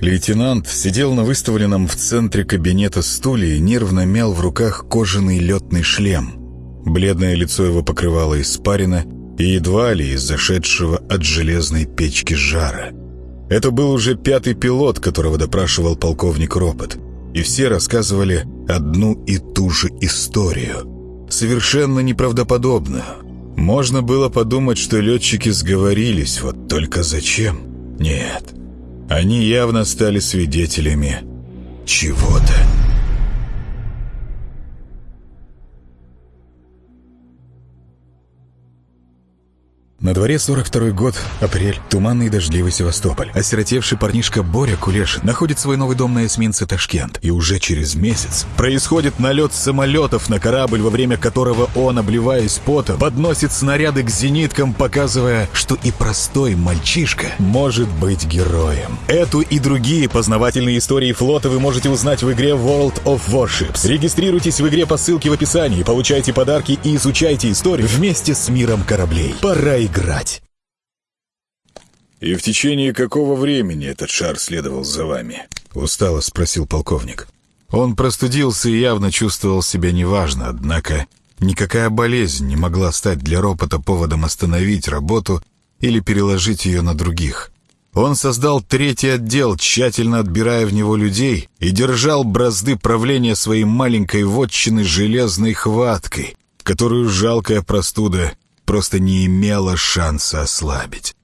Лейтенант сидел на выставленном в центре кабинета стуле и нервно мял в руках кожаный летный шлем. Бледное лицо его покрывало испарина и едва ли из зашедшего от железной печки жара. Это был уже пятый пилот, которого допрашивал полковник Ропот, и все рассказывали одну и ту же историю, совершенно неправдоподобную. Можно было подумать, что летчики сговорились, вот только зачем? Нет, они явно стали свидетелями чего-то. На дворе 42-й год, апрель, туманный и дождливый Севастополь. Осиротевший парнишка Боря Кулеш находит свой новый дом на эсминце Ташкент. И уже через месяц происходит налет самолетов на корабль, во время которого он, обливаясь потом, подносит снаряды к зениткам, показывая, что и простой мальчишка может быть героем. Эту и другие познавательные истории флота вы можете узнать в игре World of Warships. Регистрируйтесь в игре по ссылке в описании, получайте подарки и изучайте историю вместе с миром кораблей. Пора играть. «И в течение какого времени этот шар следовал за вами?» — устало спросил полковник. Он простудился и явно чувствовал себя неважно, однако никакая болезнь не могла стать для ропота поводом остановить работу или переложить ее на других. Он создал третий отдел, тщательно отбирая в него людей, и держал бразды правления своей маленькой вотчины железной хваткой, которую жалкая простуда просто не имела шанса ослабить.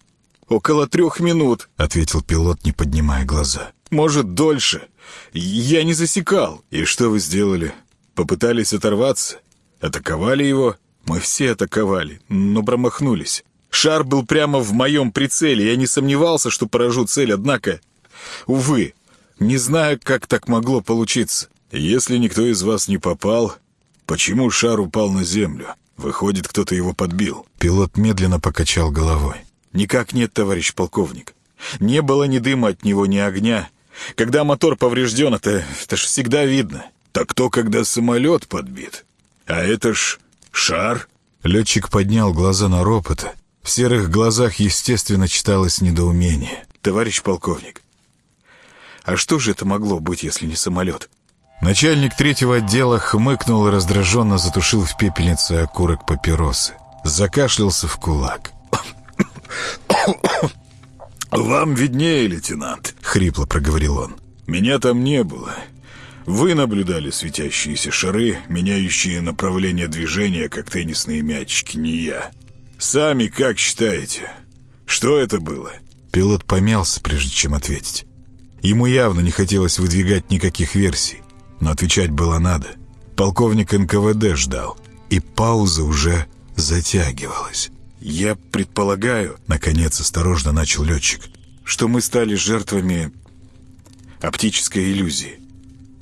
«Около трех минут», — ответил пилот, не поднимая глаза. «Может, дольше. Я не засекал». «И что вы сделали? Попытались оторваться? Атаковали его?» «Мы все атаковали, но промахнулись. Шар был прямо в моем прицеле. Я не сомневался, что поражу цель, однако... Увы, не знаю, как так могло получиться. Если никто из вас не попал, почему шар упал на землю?» Выходит, кто-то его подбил. Пилот медленно покачал головой. «Никак нет, товарищ полковник. Не было ни дыма от него, ни огня. Когда мотор поврежден, это, это ж всегда видно. Так то, когда самолет подбит. А это ж шар?» Летчик поднял глаза на ропота. В серых глазах, естественно, читалось недоумение. «Товарищ полковник, а что же это могло быть, если не самолет?» Начальник третьего отдела хмыкнул и раздраженно затушил в пепельнице окурок папиросы. Закашлялся в кулак. «Вам виднее, лейтенант», — хрипло проговорил он. «Меня там не было. Вы наблюдали светящиеся шары, меняющие направление движения, как теннисные мячики, не я. Сами как считаете? Что это было?» Пилот помялся, прежде чем ответить. Ему явно не хотелось выдвигать никаких версий но отвечать было надо. Полковник НКВД ждал, и пауза уже затягивалась. «Я предполагаю...» — наконец осторожно начал летчик. «Что мы стали жертвами оптической иллюзии.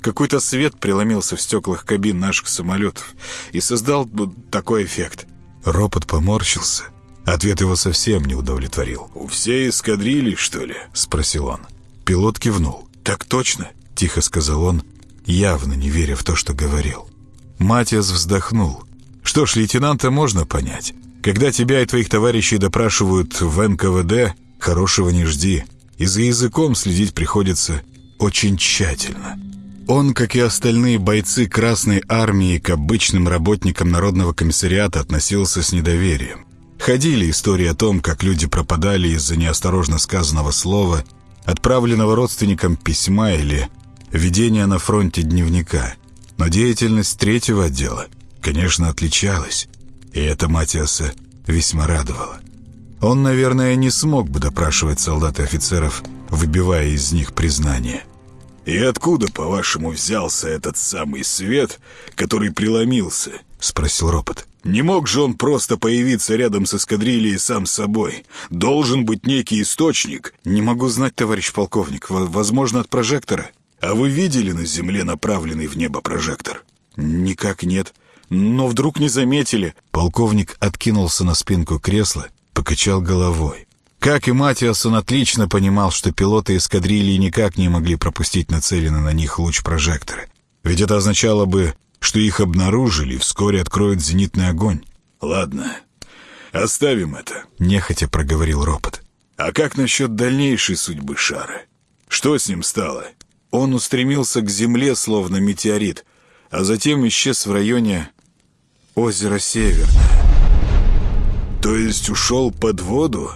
Какой-то свет преломился в стеклах кабин наших самолетов и создал такой эффект». Ропот поморщился. Ответ его совсем не удовлетворил. «У всей эскадрильи, что ли?» — спросил он. Пилот кивнул. «Так точно?» — тихо сказал он, явно не веря в то, что говорил. Матиас вздохнул. «Что ж, лейтенанта можно понять. Когда тебя и твоих товарищей допрашивают в НКВД, хорошего не жди. И за языком следить приходится очень тщательно». Он, как и остальные бойцы Красной Армии, к обычным работникам Народного комиссариата относился с недоверием. Ходили истории о том, как люди пропадали из-за неосторожно сказанного слова, отправленного родственникам письма или ведение на фронте дневника. Но деятельность третьего отдела, конечно, отличалась, и это Матиаса весьма радовало. Он, наверное, не смог бы допрашивать солдат и офицеров, выбивая из них признание. «И откуда, по-вашему, взялся этот самый свет, который преломился?» — спросил ропот. «Не мог же он просто появиться рядом с эскадрильей сам собой. Должен быть некий источник». «Не могу знать, товарищ полковник. Возможно, от прожектора». «А вы видели на земле направленный в небо прожектор?» «Никак нет. Но вдруг не заметили». Полковник откинулся на спинку кресла, покачал головой. Как и Матиас, он отлично понимал, что пилоты эскадрильи никак не могли пропустить нацеленный на них луч прожектора. Ведь это означало бы, что их обнаружили и вскоре откроют зенитный огонь. «Ладно, оставим это», — нехотя проговорил ропот. «А как насчет дальнейшей судьбы шара? Что с ним стало? Он устремился к земле, словно метеорит, а затем исчез в районе озера Северное. То есть ушел под воду?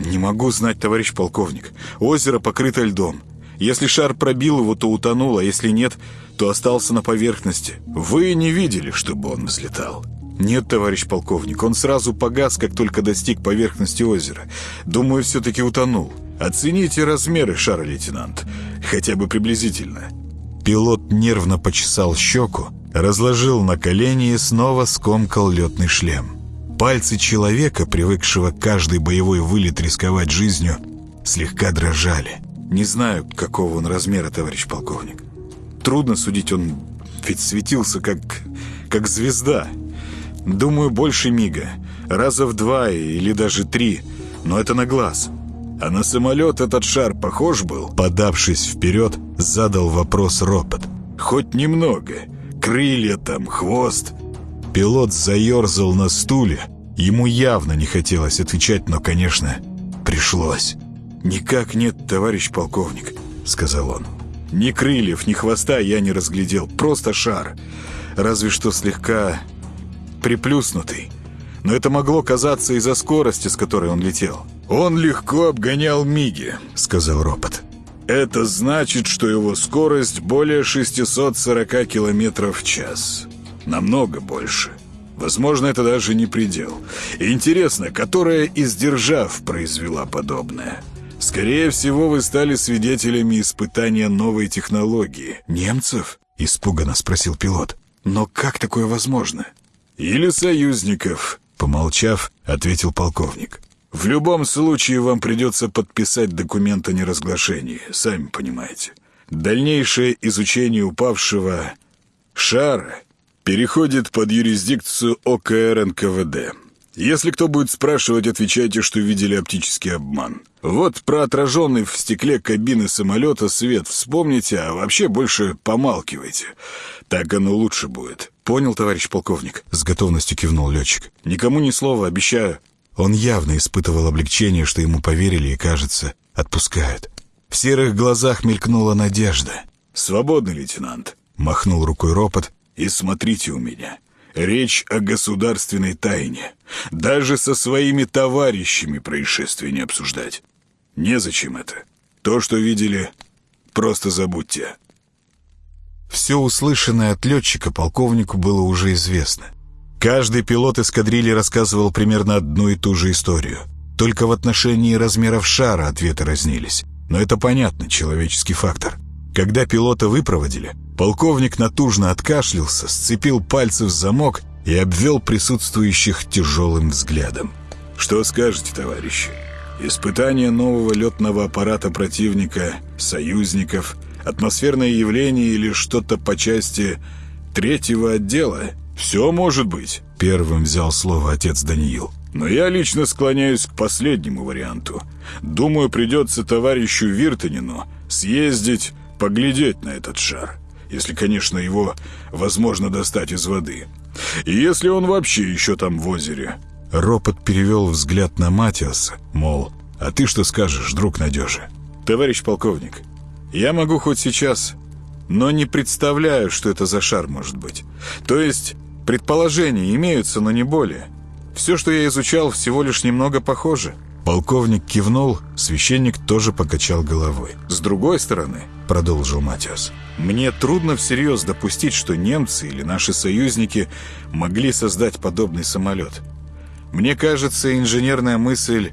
Не могу знать, товарищ полковник. Озеро покрыто льдом. Если шар пробил его, то утонул, а если нет, то остался на поверхности. Вы не видели, чтобы он взлетал? Нет, товарищ полковник, он сразу погас, как только достиг поверхности озера. Думаю, все-таки утонул. Оцените размеры шара, лейтенант. Хотя бы приблизительно. Пилот нервно почесал щеку, разложил на колени и снова скомкал летный шлем. Пальцы человека, привыкшего каждый боевой вылет рисковать жизнью, слегка дрожали. Не знаю, какого он размера, товарищ полковник. Трудно судить, он ведь светился как, как звезда. Думаю, больше мига. Раза в два или даже три. Но это на глаз. А на самолет этот шар похож был? Подавшись вперед, задал вопрос ропот. Хоть немного. Крылья там, хвост. Пилот заерзал на стуле. Ему явно не хотелось отвечать, но, конечно, пришлось. «Никак нет, товарищ полковник», — сказал он. «Ни крыльев, ни хвоста я не разглядел. Просто шар. Разве что слегка приплюснутый. Но это могло казаться из-за скорости, с которой он летел. «Он легко обгонял Миги», — сказал робот. «Это значит, что его скорость более 640 километров в час. Намного больше. Возможно, это даже не предел. Интересно, которая из держав произвела подобное?» Скорее всего, вы стали свидетелями испытания новой технологии. Немцев? Испуганно спросил пилот. Но как такое возможно? Или союзников, помолчав, ответил полковник. В любом случае вам придется подписать документ о неразглашении, сами понимаете. Дальнейшее изучение упавшего шара переходит под юрисдикцию ОКР НКВД. Если кто будет спрашивать, отвечайте, что видели оптический обман. Вот про отраженный в стекле кабины самолета свет вспомните, а вообще больше помалкивайте. Так оно лучше будет. Понял, товарищ полковник? С готовностью кивнул летчик. Никому ни слова, обещаю. Он явно испытывал облегчение, что ему поверили и, кажется, отпускают. В серых глазах мелькнула надежда. «Свободный лейтенант», — махнул рукой ропот. «И смотрите у меня». Речь о государственной тайне. Даже со своими товарищами происшествие не обсуждать. Незачем это. То, что видели, просто забудьте. Все услышанное от летчика полковнику было уже известно. Каждый пилот эскадрильи рассказывал примерно одну и ту же историю. Только в отношении размеров шара ответы разнились. Но это понятно, человеческий фактор. Когда пилота выпроводили, полковник натужно откашлялся, сцепил пальцы в замок и обвел присутствующих тяжелым взглядом. «Что скажете, товарищи? Испытание нового летного аппарата противника, союзников, атмосферное явление или что-то по части третьего отдела? Все может быть», — первым взял слово отец Даниил. «Но я лично склоняюсь к последнему варианту. Думаю, придется товарищу Виртанину съездить поглядеть на этот шар, если, конечно, его возможно достать из воды. И если он вообще еще там в озере. Ропот перевел взгляд на Матиаса, мол, а ты что скажешь, друг надежи? Товарищ полковник, я могу хоть сейчас, но не представляю, что это за шар может быть. То есть, предположения имеются, но не более. Все, что я изучал, всего лишь немного похоже. Полковник кивнул, священник тоже покачал головой. «С другой стороны», — продолжил Матиас, «мне трудно всерьез допустить, что немцы или наши союзники могли создать подобный самолет. Мне кажется, инженерная мысль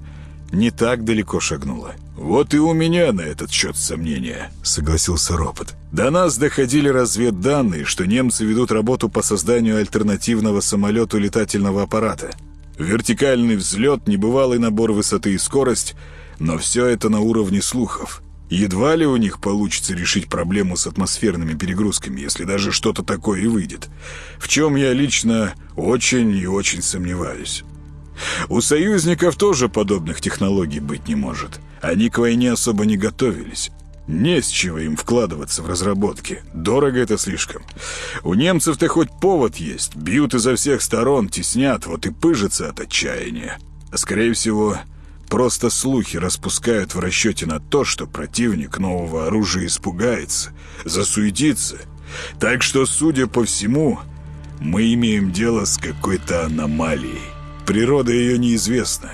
не так далеко шагнула». «Вот и у меня на этот счет сомнения», — согласился Ропот. «До нас доходили разведданные, что немцы ведут работу по созданию альтернативного самолету летательного аппарата». Вертикальный взлет, небывалый набор высоты и скорость, но все это на уровне слухов. Едва ли у них получится решить проблему с атмосферными перегрузками, если даже что-то такое и выйдет. В чем я лично очень и очень сомневаюсь. У союзников тоже подобных технологий быть не может. Они к войне особо не готовились. Не с чего им вкладываться в разработки. Дорого это слишком. У немцев-то хоть повод есть. Бьют изо всех сторон, теснят, вот и пыжатся от отчаяния. А скорее всего, Просто слухи распускают в расчете на то, что противник нового оружия испугается, засуетится. Так что, судя по всему, мы имеем дело с какой-то аномалией. Природа ее неизвестна.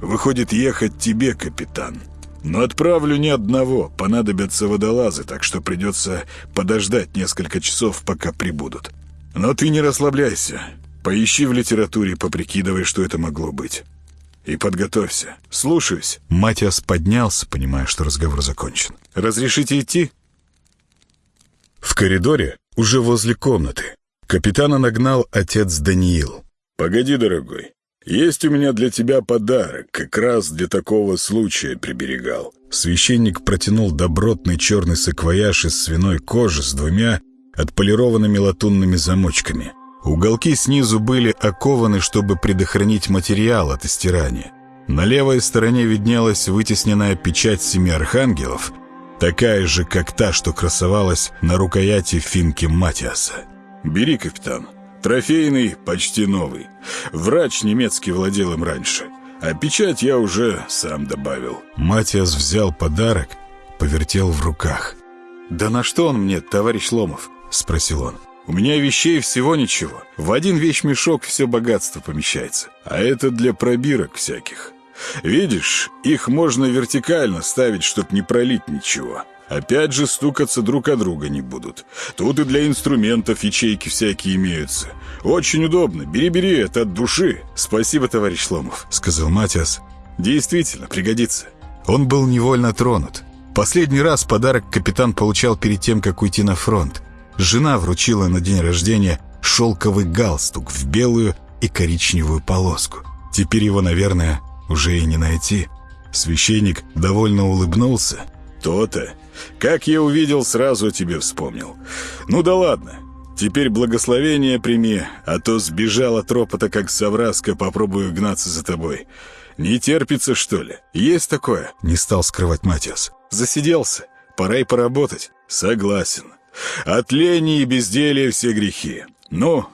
Выходит, ехать тебе, капитан. Но отправлю ни одного, понадобятся водолазы, так что придется подождать несколько часов, пока прибудут. Но ты не расслабляйся. Поищи в литературе, поприкидывай, что это могло быть. И подготовься. Слушаюсь. Матиас поднялся, понимая, что разговор закончен. Разрешите идти? В коридоре, уже возле комнаты, капитана нагнал отец Даниил. «Погоди, дорогой. Есть у меня для тебя подарок, как раз для такого случая приберегал». Священник протянул добротный черный саквояж из свиной кожи с двумя отполированными латунными замочками. Уголки снизу были окованы, чтобы предохранить материал от истирания. На левой стороне виднелась вытесненная печать семи архангелов, такая же, как та, что красовалась на рукояти финки Матиаса. «Бери, капитан. Трофейный, почти новый. Врач немецкий владел им раньше, а печать я уже сам добавил». Матиас взял подарок, повертел в руках. «Да на что он мне, товарищ Ломов?» — спросил он. У меня вещей всего ничего. В один вещмешок все богатство помещается. А это для пробирок всяких. Видишь, их можно вертикально ставить, чтоб не пролить ничего. Опять же стукаться друг о друга не будут. Тут и для инструментов ячейки всякие имеются. Очень удобно. Бери-бери, это от души. Спасибо, товарищ Ломов, сказал Матиас. Действительно, пригодится. Он был невольно тронут. Последний раз подарок капитан получал перед тем, как уйти на фронт. Жена вручила на день рождения шелковый галстук в белую и коричневую полоску. Теперь его, наверное, уже и не найти. Священник довольно улыбнулся. «То-то. Как я увидел, сразу о тебе вспомнил. Ну да ладно. Теперь благословение прими, а то сбежала тропота, как совраска, попробую гнаться за тобой. Не терпится, что ли? Есть такое?» Не стал скрывать Матиас. «Засиделся. Пора и поработать. Согласен. От лени и безделия все грехи. Ну,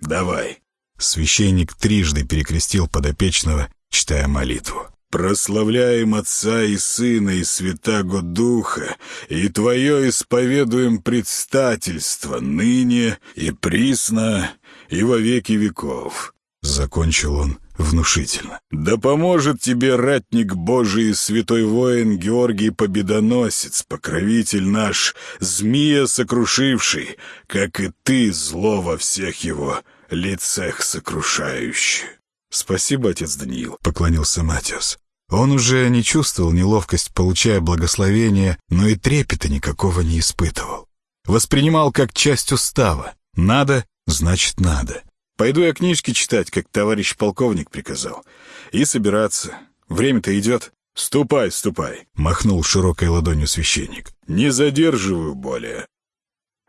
давай». Священник трижды перекрестил подопечного, читая молитву. «Прославляем Отца и Сына и Святаго Духа, и Твое исповедуем предстательство ныне и присно и во веки веков». Закончил он внушительно. «Да поможет тебе ратник Божий, святой воин Георгий Победоносец, покровитель наш, змея сокрушивший, как и ты, зло во всех его лицах сокрушающий». «Спасибо, отец Даниил», — поклонился Матиас. Он уже не чувствовал неловкость, получая благословение, но и трепета никакого не испытывал. Воспринимал как часть устава. Надо, значит надо. Пойду я книжки читать, как товарищ полковник приказал. И собираться. Время-то идет. «Ступай, ступай», — махнул широкой ладонью священник. «Не задерживаю более».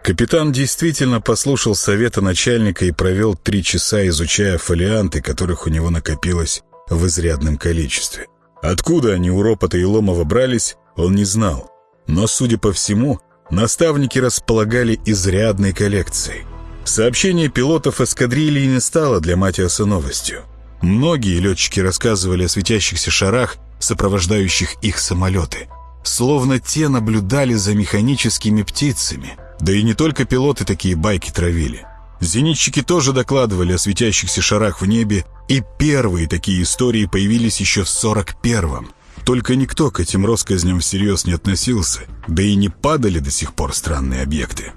Капитан действительно послушал совета начальника и провел три часа, изучая фолианты, которых у него накопилось в изрядном количестве. Откуда они у Ропота и Ломова брались, он не знал. Но, судя по всему, наставники располагали изрядной коллекцией. Сообщение пилотов эскадрильи не стало для Матиаса новостью. Многие летчики рассказывали о светящихся шарах, сопровождающих их самолеты. Словно те наблюдали за механическими птицами. Да и не только пилоты такие байки травили. Зенитчики тоже докладывали о светящихся шарах в небе, и первые такие истории появились еще в 41-м. Только никто к этим россказням всерьез не относился, да и не падали до сих пор странные объекты.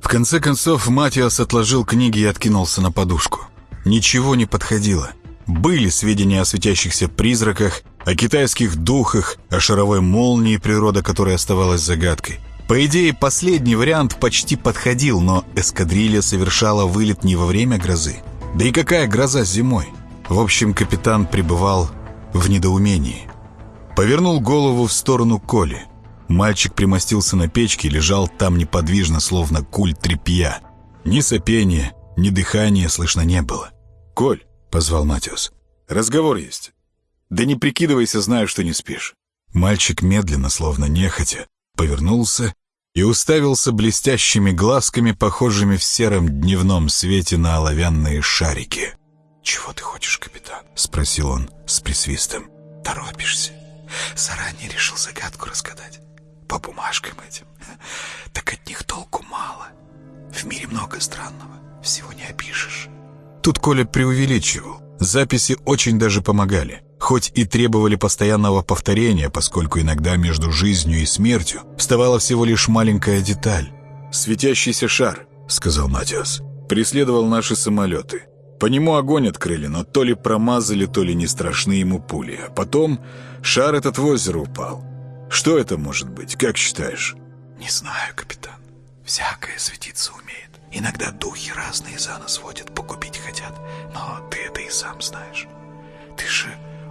В конце концов, Матиас отложил книги и откинулся на подушку. Ничего не подходило. Были сведения о светящихся призраках, о китайских духах, о шаровой молнии, природа которой оставалась загадкой. По идее, последний вариант почти подходил, но эскадрилья совершала вылет не во время грозы. Да и какая гроза зимой? В общем, капитан пребывал в недоумении. Повернул голову в сторону Коли – Мальчик примостился на печке и лежал там неподвижно, словно куль тряпья. Ни сопения, ни дыхания слышно не было. «Коль», — позвал Матиус, — «разговор есть. Да не прикидывайся, знаю, что не спишь». Мальчик медленно, словно нехотя, повернулся и уставился блестящими глазками, похожими в сером дневном свете на оловянные шарики. «Чего ты хочешь, капитан?» — спросил он с присвистом. торопишься. Заранее решил загадку разгадать. По бумажкам этим. Так от них толку мало. В мире много странного. Всего не опишешь. Тут Коля преувеличивал. Записи очень даже помогали. Хоть и требовали постоянного повторения, поскольку иногда между жизнью и смертью вставала всего лишь маленькая деталь. «Светящийся шар», — сказал Матиас, — преследовал наши самолеты. По нему огонь открыли, но то ли промазали, то ли не страшны ему пули. А потом шар этот в озеро упал. Что это может быть, как считаешь? Не знаю, капитан. Всякое светиться умеет. Иногда духи разные за нас водят, погубить хотят. Но ты это и сам знаешь. Ты же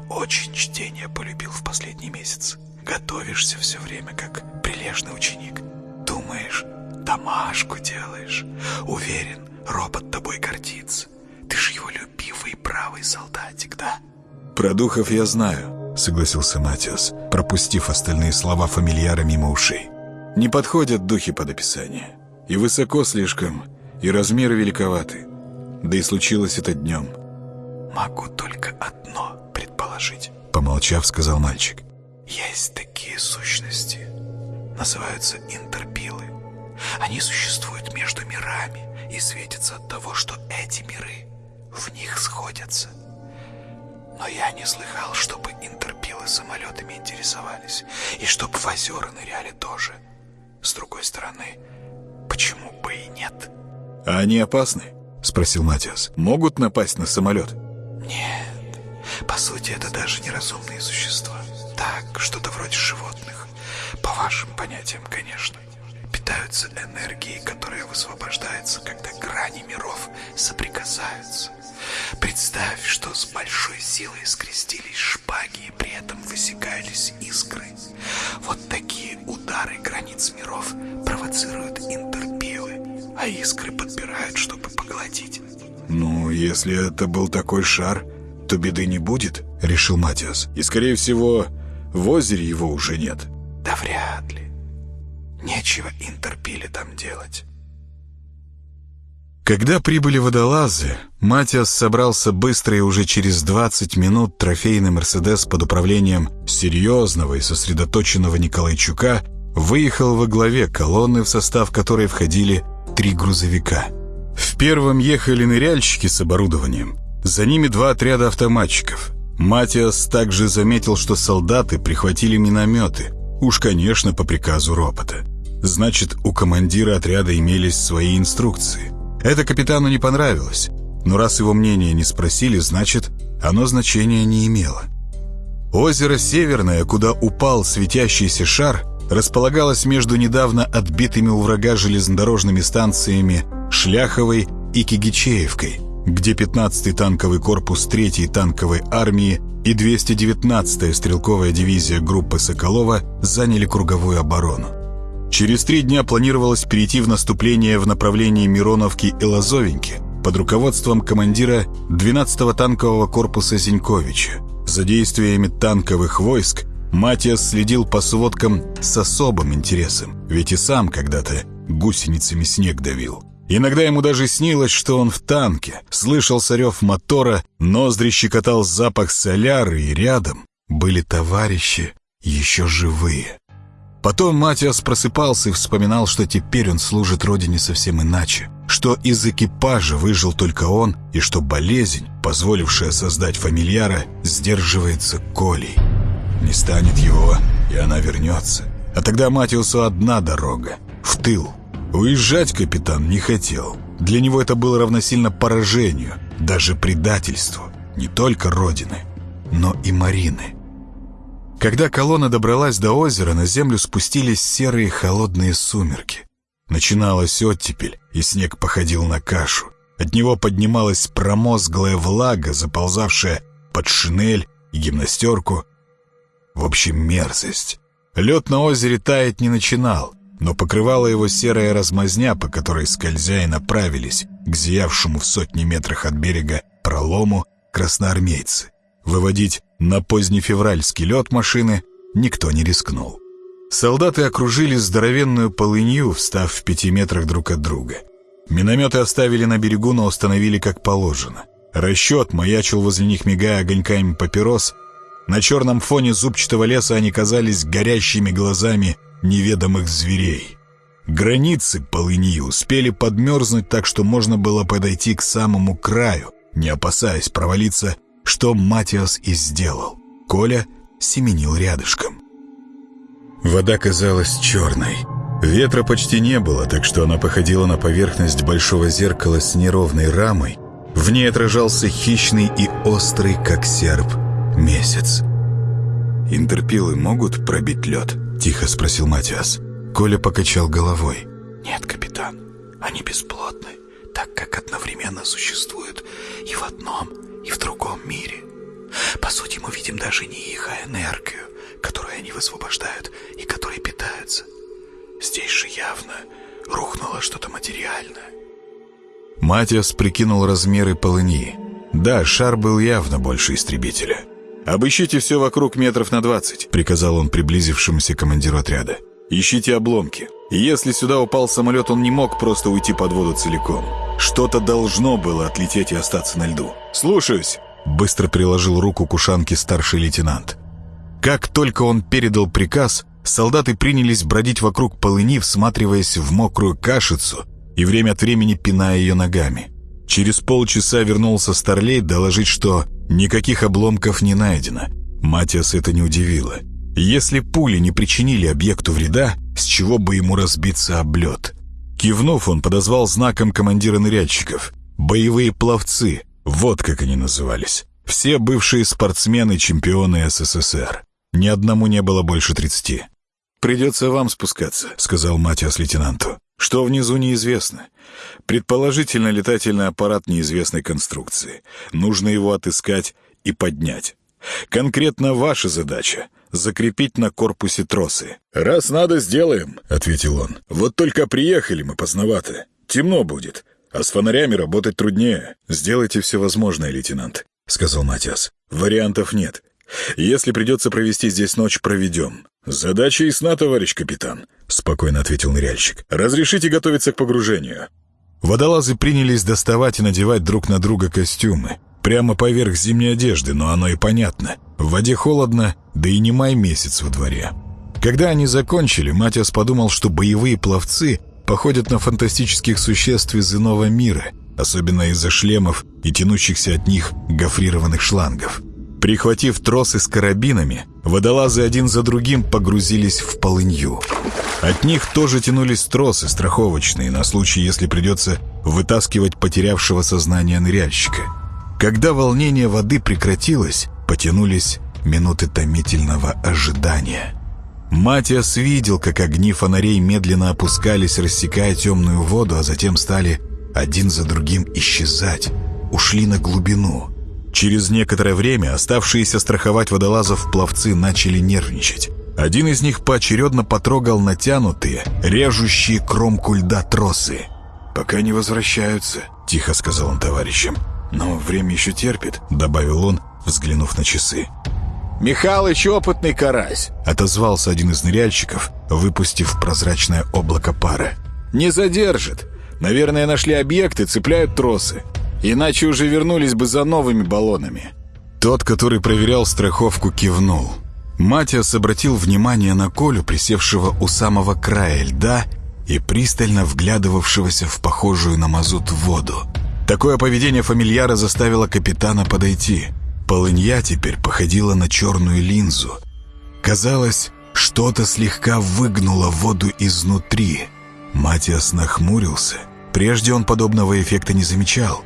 очень чтение полюбил в последний месяц. Готовишься все время, как прилежный ученик. Думаешь, домашку делаешь. Уверен, робот тобой гордится. Ты же его любивый правый солдатик, да? Про духов я знаю, согласился Матиас, пропустив остальные слова фамильяра мимо ушей. Не подходят духи под описание. И высоко слишком, и размеры великоваты. Да и случилось это днем. Могу только одно предположить. Помолчав, сказал мальчик. Есть такие сущности. Называются интерпилы. Они существуют между мирами и светятся от того, что эти миры в них сходятся. Но я не слыхал, чтобы интерпилы самолетами интересовались, и чтоб в озера ныряли тоже. С другой стороны, почему бы и нет? А они опасны? Спросил Матиас. Могут напасть на самолет? Нет. По сути, это даже неразумные существа. Так, что-то вроде животных. По вашим понятиям, конечно. Питаются энергией, которая высвобождается, когда грани миров соприкасаются. Представь, что с большой силой скрестились шпаги, и при этом высекались искры. Вот такие удары границ миров провоцируют интерпилы, а искры подбирают, чтобы поглотить. «Ну, если это был такой шар, то беды не будет», — решил Матиас. «И, скорее всего, в озере его уже нет». «Да вряд ли. Нечего интерпиле там делать». Когда прибыли водолазы, Матиас собрался быстро и уже через 20 минут трофейный «Мерседес» под управлением серьезного и сосредоточенного Николайчука выехал во главе колонны, в состав которой входили три грузовика. В первом ехали ныряльщики с оборудованием, за ними два отряда автоматчиков. Матиас также заметил, что солдаты прихватили минометы, уж, конечно, по приказу робота. Значит, у командира отряда имелись свои инструкции. Это капитану не понравилось, но раз его мнение не спросили, значит, оно значения не имело. Озеро Северное, куда упал светящийся шар, располагалось между недавно отбитыми у врага железнодорожными станциями Шляховой и Кигичеевкой, где 15-й танковый корпус 3-й танковой армии и 219-я стрелковая дивизия группы Соколова заняли круговую оборону. Через три дня планировалось перейти в наступление в направлении Мироновки и Лазовеньки под руководством командира 12-го танкового корпуса Зиньковича. За действиями танковых войск Матиас следил по сводкам с особым интересом, ведь и сам когда-то гусеницами снег давил. Иногда ему даже снилось, что он в танке, слышал сорев мотора, ноздри щекотал запах соляры, и рядом были товарищи еще живые. Потом Матиас просыпался и вспоминал, что теперь он служит родине совсем иначе, что из экипажа выжил только он, и что болезнь, позволившая создать фамильяра, сдерживается Колей. Не станет его, и она вернется. А тогда Матиусу одна дорога — в тыл. Уезжать капитан не хотел. Для него это было равносильно поражению, даже предательству. Не только Родины, но и Марины. Когда колонна добралась до озера, на землю спустились серые холодные сумерки. Начиналась оттепель, и снег походил на кашу. От него поднималась промозглая влага, заползавшая под шинель и гимнастерку. В общем, мерзость. Лед на озере таять не начинал, но покрывала его серая размазня, по которой скользя и направились к зиявшему в сотни метрах от берега пролому красноармейцы. Выводить на позднефевральский лед машины никто не рискнул. Солдаты окружили здоровенную полынью, встав в пяти метрах друг от друга. Минометы оставили на берегу, но установили как положено. Расчет маячил возле них, мигая огоньками папирос. На черном фоне зубчатого леса они казались горящими глазами неведомых зверей. Границы полыни успели подмерзнуть так, что можно было подойти к самому краю, не опасаясь провалиться, что Матиас и сделал. Коля семенил рядышком. Вода казалась черной. Ветра почти не было, так что она походила на поверхность большого зеркала с неровной рамой. В ней отражался хищный и острый, как серп, месяц. «Интерпилы могут пробить лед?» — тихо спросил Матиас. Коля покачал головой. «Нет, капитан, они бесплотны, так как одновременно существуют и в одном, и в другом мире. По сути, мы видим даже не их, а энергию, которую они высвобождают и которой питаются. Здесь же явно рухнуло что-то материальное». Матиас прикинул размеры полыни. Да, шар был явно больше истребителя. «Обыщите все вокруг метров на двадцать», — приказал он приблизившемуся командиру отряда. Ищите обломки. Если сюда упал самолет, он не мог просто уйти под воду целиком. Что-то должно было отлететь и остаться на льду. «Слушаюсь!» Быстро приложил руку к ушанке старший лейтенант. Как только он передал приказ, солдаты принялись бродить вокруг полыни, всматриваясь в мокрую кашицу и время от времени пиная ее ногами. Через полчаса вернулся Старлей доложить, что никаких обломков не найдено. Матиас это не удивило. Если пули не причинили объекту вреда, с чего бы ему разбиться об лед? Кивнув, он подозвал знаком командира ныряльщиков. «Боевые пловцы», вот как они назывались. Все бывшие спортсмены, чемпионы СССР. Ни одному не было больше тридцати. «Придется вам спускаться», — сказал Матиас лейтенанту. «Что внизу неизвестно. Предположительно, летательный аппарат неизвестной конструкции. Нужно его отыскать и поднять. Конкретно ваша задача закрепить на корпусе тросы. «Раз надо, сделаем», — ответил он. «Вот только приехали мы поздновато. Темно будет, а с фонарями работать труднее. Сделайте все возможное, лейтенант», — сказал Матиас. «Вариантов нет. Если придется провести здесь ночь, проведем». «Задача ясна, товарищ капитан», — спокойно ответил ныряльщик. «Разрешите готовиться к погружению». Водолазы принялись доставать и надевать друг на друга костюмы. Прямо поверх зимней одежды, но оно и понятно. В воде холодно, да и не май месяц во дворе. Когда они закончили, Матиас подумал, что боевые пловцы походят на фантастических существ из иного мира, особенно из-за шлемов и тянущихся от них гофрированных шлангов. Прихватив тросы с карабинами, водолазы один за другим погрузились в полынью. От них тоже тянулись тросы страховочные на случай, если придется вытаскивать потерявшего сознание ныряльщика. Когда волнение воды прекратилось, потянулись минуты томительного ожидания. Матиас видел, как огни фонарей медленно опускались, рассекая темную воду, а затем стали один за другим исчезать, ушли на глубину. Через некоторое время оставшиеся страховать водолазов пловцы начали нервничать. Один из них поочередно потрогал натянутые, режущие кромку льда тросы. «Пока не возвращаются», — тихо сказал он товарищам. «Но время еще терпит», — добавил он, взглянув на часы. «Михалыч опытный карась», — отозвался один из ныряльщиков, выпустив прозрачное облако пара. «Не задержит. Наверное, нашли объекты, цепляют тросы. Иначе уже вернулись бы за новыми баллонами». Тот, который проверял страховку, кивнул. Матиас обратил внимание на Колю, присевшего у самого края льда и пристально вглядывавшегося в похожую на мазут воду. Такое поведение фамильяра заставило капитана подойти. Полынья теперь походила на черную линзу. Казалось, что-то слегка выгнуло воду изнутри. Матиас нахмурился. Прежде он подобного эффекта не замечал.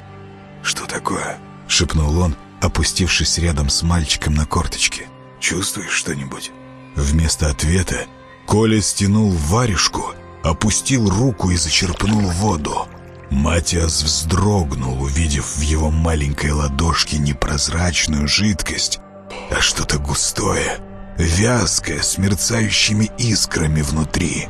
«Что такое?» — шепнул он, опустившись рядом с мальчиком на корточке. «Чувствуешь что-нибудь?» Вместо ответа Коля стянул варежку, опустил руку и зачерпнул воду. Матиас вздрогнул, увидев в его маленькой ладошке не прозрачную жидкость, а что-то густое, вязкое, с мерцающими искрами внутри.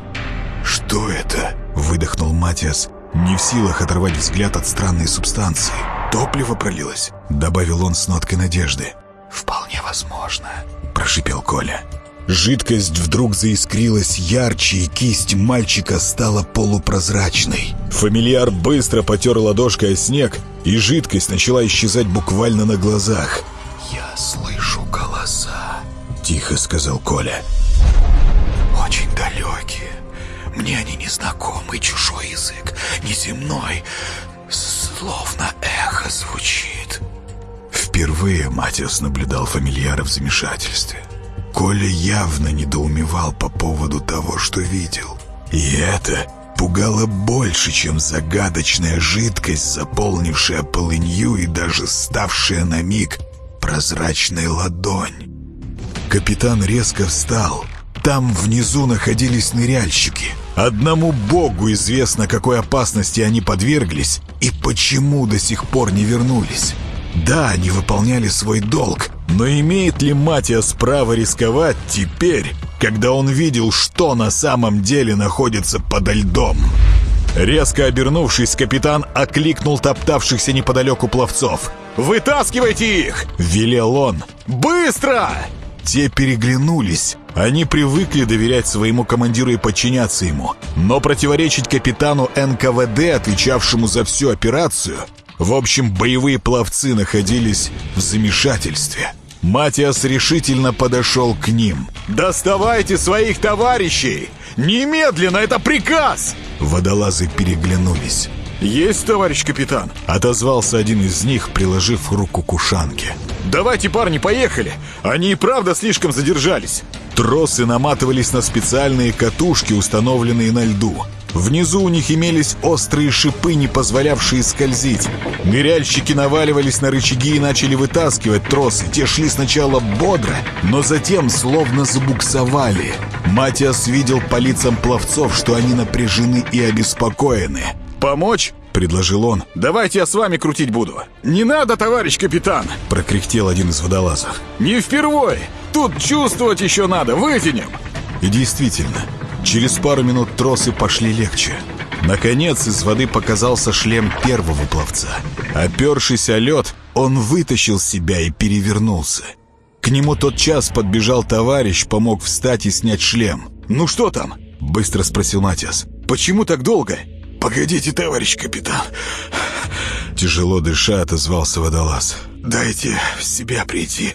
«Что это?» — выдохнул Матиас, не в силах оторвать взгляд от странной субстанции. «Топливо пролилось?» — добавил он с ноткой надежды. «Вполне возможно», — прошипел Коля. Жидкость вдруг заискрилась ярче, и кисть мальчика стала полупрозрачной. Фамильяр быстро потер ладошкой о снег, и жидкость начала исчезать буквально на глазах. «Я слышу голоса», тихо сказал Коля. Очень далекие. Мне они не знакомы, чужой язык, неземной, словно эхо звучит. Впервые Матиас наблюдал фамильяра в замешательстве. Коля явно недоумевал по поводу того, что видел. И это пугало больше, чем загадочная жидкость, заполнившая полынью и даже ставшая на миг прозрачной ладонь. Капитан резко встал. Там внизу находились ныряльщики. Одному богу известно, какой опасности они подверглись и почему до сих пор не вернулись. Да, они выполняли свой долг, но имеет ли Матиас право рисковать теперь, когда он видел, что на самом деле находится подо льдом? Резко обернувшись, капитан окликнул топтавшихся неподалеку пловцов. «Вытаскивайте их!» — велел он. «Быстро!» Те переглянулись. Они привыкли доверять своему командиру и подчиняться ему. Но противоречить капитану НКВД, отвечавшему за всю операцию... В общем, боевые пловцы находились в замешательстве. Матиас решительно подошел к ним. «Доставайте своих товарищей! Немедленно, это приказ!» Водолазы переглянулись. «Есть, товарищ капитан!» Отозвался один из них, приложив руку к ушанке. «Давайте, парни, поехали! Они и правда слишком задержались!» Тросы наматывались на специальные катушки, установленные на льду. Внизу у них имелись острые шипы, не позволявшие скользить. Ныряльщики наваливались на рычаги и начали вытаскивать тросы. Те шли сначала бодро, но затем словно забуксовали. Матиас видел по лицам пловцов, что они напряжены и обеспокоены. «Помочь?» — предложил он. «Давайте я с вами крутить буду». «Не надо, товарищ капитан!» — прокряхтел один из водолазов. «Не впервой! Тут чувствовать еще надо! Вытянем!» И действительно, через пару минут тросы пошли легче. Наконец из воды показался шлем первого пловца. Опершись о лед, он вытащил себя и перевернулся. К нему тот час подбежал товарищ, помог встать и снять шлем. «Ну что там?» — быстро спросил Матиас. «Почему так долго?» «Погодите, товарищ капитан!» Тяжело дыша, отозвался водолаз. «Дайте в себя прийти!»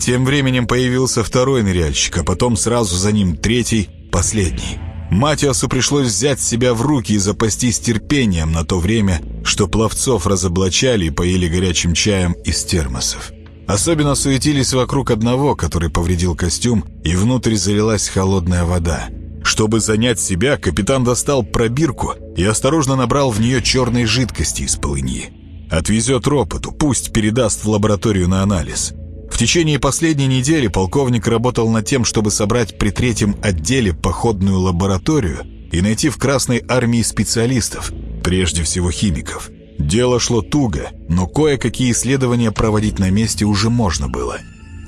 Тем временем появился второй ныряльщик, а потом сразу за ним третий, последний. Матиасу пришлось взять себя в руки и запастись терпением на то время, что пловцов разоблачали и поили горячим чаем из термосов. Особенно суетились вокруг одного, который повредил костюм, и внутрь залилась холодная вода. Чтобы занять себя, капитан достал пробирку и осторожно набрал в нее черной жидкости из полыньи. Отвезет ропоту, пусть передаст в лабораторию на анализ. В течение последней недели полковник работал над тем, чтобы собрать при третьем отделе походную лабораторию и найти в Красной армии специалистов, прежде всего химиков. Дело шло туго, но кое-какие исследования проводить на месте уже можно было.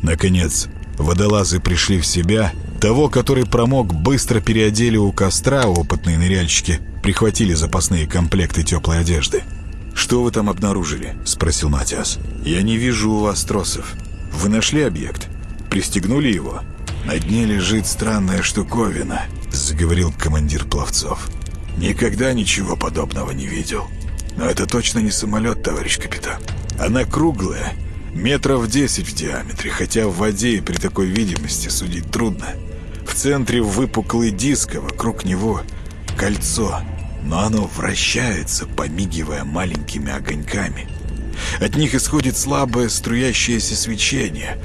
Наконец, водолазы пришли в себя – того, который промок, быстро переодели у костра, опытные ныряльщики прихватили запасные комплекты теплой одежды. «Что вы там обнаружили?» — спросил Матиас. «Я не вижу у вас тросов. Вы нашли объект? Пристегнули его?» «На дне лежит странная штуковина», — заговорил командир пловцов. «Никогда ничего подобного не видел. Но это точно не самолет, товарищ капитан. Она круглая, метров десять в диаметре, хотя в воде и при такой видимости судить трудно. В центре выпуклый диск, а вокруг него кольцо, но оно вращается, помигивая маленькими огоньками. От них исходит слабое струящееся свечение.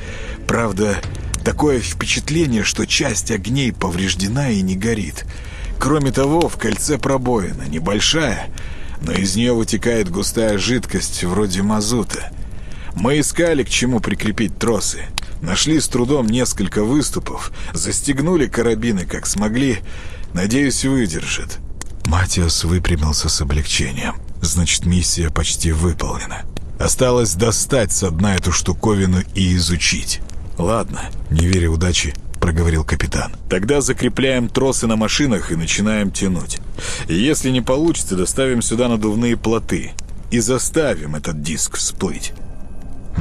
Правда, такое впечатление, что часть огней повреждена и не горит. Кроме того, в кольце пробоина, небольшая, но из нее вытекает густая жидкость вроде мазута. Мы искали, к чему прикрепить тросы. Нашли с трудом несколько выступов, застегнули карабины как смогли. Надеюсь, выдержит. Матиас выпрямился с облегчением. Значит, миссия почти выполнена. Осталось достать со дна эту штуковину и изучить. «Ладно, не веря удачи», — проговорил капитан. «Тогда закрепляем тросы на машинах и начинаем тянуть. Если не получится, доставим сюда надувные плоты и заставим этот диск всплыть».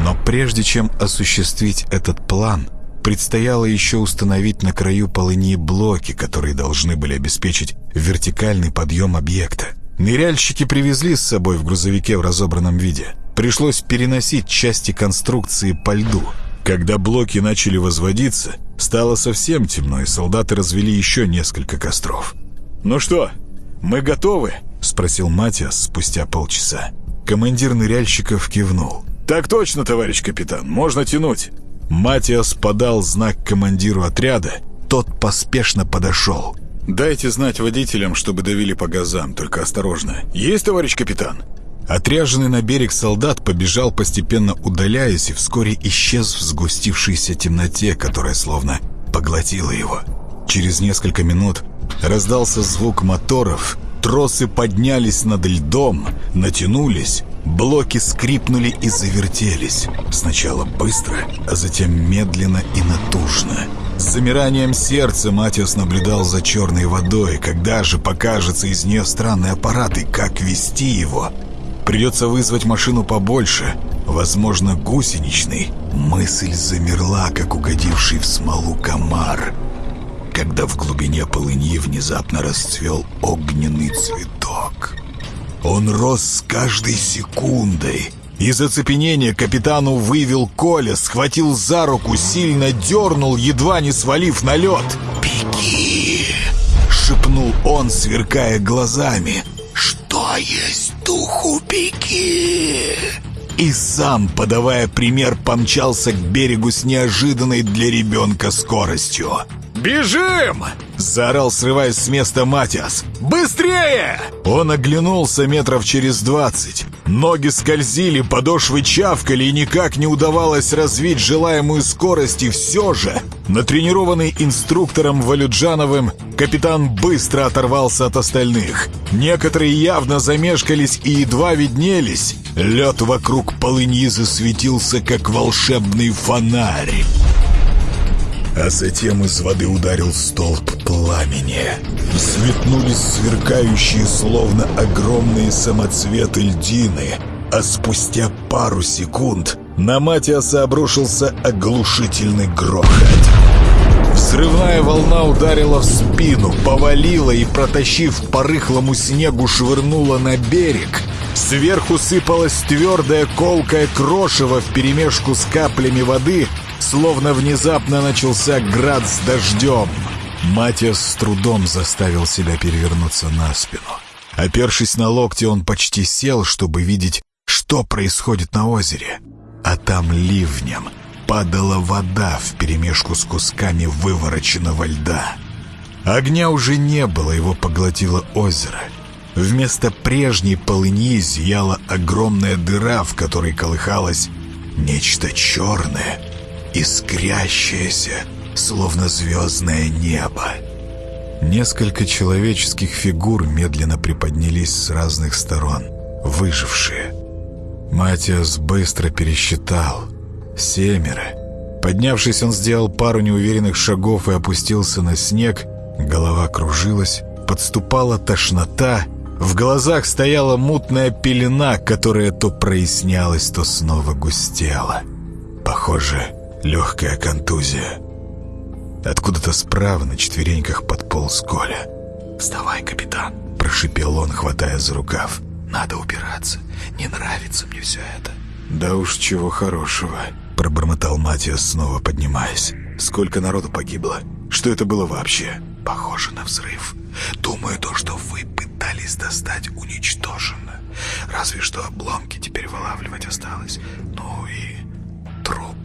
Но прежде чем осуществить этот план, предстояло еще установить на краю полыньи блоки, которые должны были обеспечить вертикальный подъем объекта. Ныряльщики привезли с собой в грузовике в разобранном виде. Пришлось переносить части конструкции по льду. Когда блоки начали возводиться, стало совсем темно, и солдаты развели еще несколько костров. «Ну что, мы готовы?» — спросил Матиас спустя полчаса. Командир ныряльщиков кивнул. «Так точно, товарищ капитан, можно тянуть». Матиас подал знак командиру отряда, тот поспешно подошел. «Дайте знать водителям, чтобы давили по газам, только осторожно. Есть, товарищ капитан?» Отряженный на берег солдат побежал, постепенно удаляясь, и вскоре исчез в сгустившейся темноте, которая словно поглотила его. Через несколько минут раздался звук моторов, тросы поднялись над льдом, натянулись, блоки скрипнули и завертелись. Сначала быстро, а затем медленно и натужно. С замиранием сердца Матиас наблюдал за черной водой, когда же покажется из нее странный аппарат и как вести его – Придется вызвать машину побольше, возможно, гусеничный. Мысль замерла, как угодивший в смолу комар, когда в глубине полыньи внезапно расцвел огненный цветок. Он рос с каждой секундой. Из оцепенения капитану вывел Коля, схватил за руку, сильно дернул, едва не свалив на лед. «Беги!» — шепнул он, сверкая глазами. «Что есть духу, беги!» И сам, подавая пример, помчался к берегу с неожиданной для ребенка скоростью. «Бежим!» — заорал, срываясь с места Матиас. «Быстрее!» Он оглянулся метров через двадцать. Ноги скользили, подошвы чавкали, и никак не удавалось развить желаемую скорость, и все же, натренированный инструктором Валюджановым, капитан быстро оторвался от остальных. Некоторые явно замешкались и едва виднелись. Лед вокруг полыньи засветился, как волшебный фонарь а затем из воды ударил столб пламени. Светнулись сверкающие, словно огромные самоцветы льдины, а спустя пару секунд на Матиаса обрушился оглушительный грохот. Взрывная волна ударила в спину, повалила и, протащив по рыхлому снегу, швырнула на берег. Сверху сыпалась твердая колкая крошево вперемешку с каплями воды — Словно внезапно начался град с дождем. Матиас с трудом заставил себя перевернуться на спину. Опершись на локти, он почти сел, чтобы видеть, что происходит на озере. А там ливнем падала вода вперемешку с кусками вывороченного льда. Огня уже не было, его поглотило озеро. Вместо прежней полыньи зияла огромная дыра, в которой колыхалось нечто черное — искрящееся, словно звездное небо. Несколько человеческих фигур медленно приподнялись с разных сторон, выжившие. Матиас быстро пересчитал. Семеро. Поднявшись, он сделал пару неуверенных шагов и опустился на снег. Голова кружилась, подступала тошнота. В глазах стояла мутная пелена, которая то прояснялась, то снова густела. Похоже, Легкая контузия. Откуда-то справа на четвереньках подполз Коля. «Вставай, капитан!» – прошипел он, хватая за рукав. «Надо убираться. Не нравится мне все это». «Да уж чего хорошего», – пробормотал Матиас, снова поднимаясь. «Сколько народу погибло? Что это было вообще?» «Похоже на взрыв. Думаю, то, что вы пытались достать, уничтожено. Разве что обломки теперь вылавливать осталось. Ну и трупы.